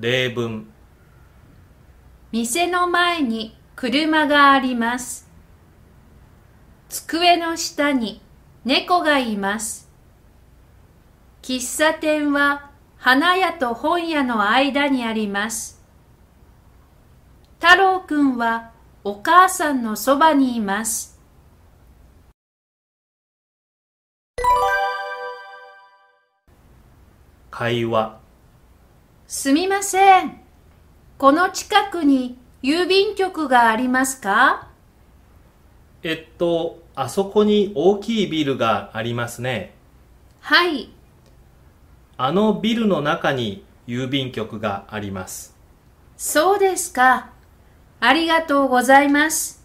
例文店の前に車があります。机の下に猫がいます。喫茶店は花屋と本屋の間にあります。太郎くんはお母さんのそばにいます。会話すみません。この近くに郵便局がありますか？えっとあそこに大きいビルがありますねはい。あのビルの中に郵便局がありますそうですか。ありがとうございます。